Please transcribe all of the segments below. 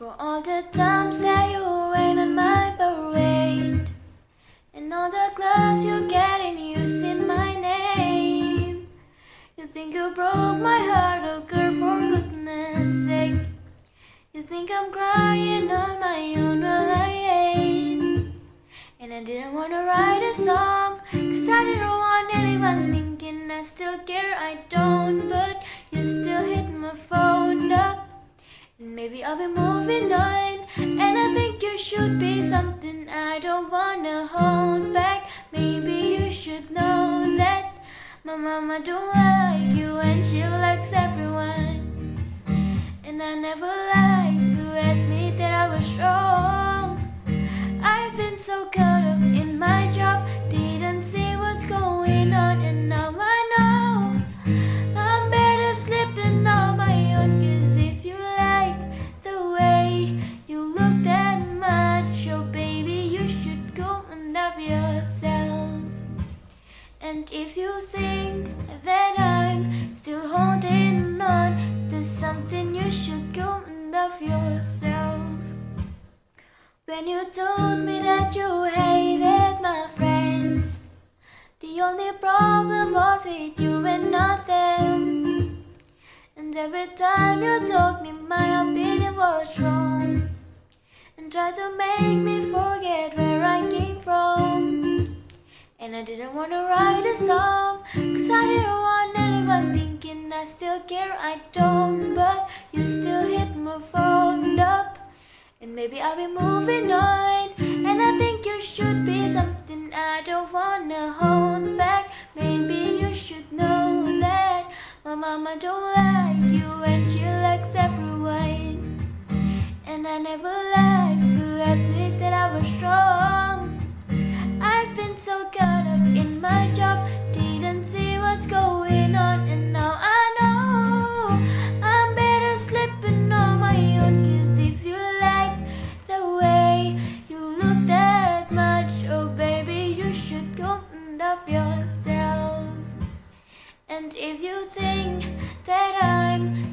For all the times that you rain on my parade, and all the gloves you get in use in my name. You think you broke my heart, oh girl, for goodness sake. You think I'm crying on my own, well I ain't. And I didn't wanna write a song. Maybe I'll be moving on. And I think you should be something I don't wanna hold back. Maybe you should know that my mama don't like you and she likes everyone. And I never like Think that I'm still holding on to something, you should go and love yourself. When you told me that you hated my friends, the only problem was with you and not them. And every time you told me my opinion was wrong, and tried to make me And I didn't wanna write a song, cause I didn't want anyone thinking I still care. I don't, but you still hit my phone up. And maybe I'll be moving on. And I think you should be something I don't wanna hold back. Maybe you should know that my mama don't like you and she likes everyone. And I never like if you think that I'm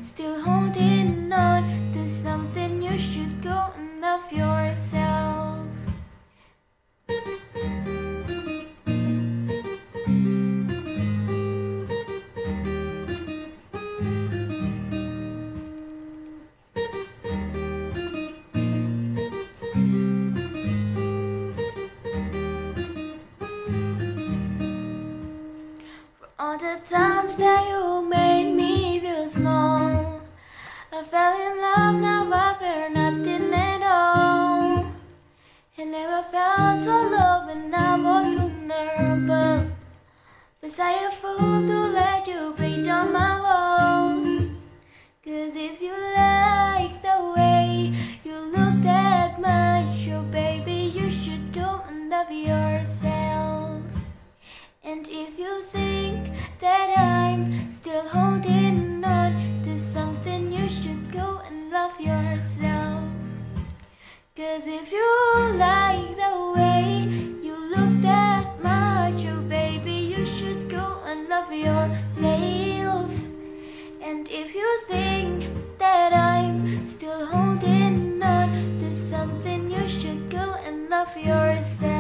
And never felt so low when I was vulnerable. Was I a fool to let you break down my If you think that I'm still holding on to something, you should go and love yourself.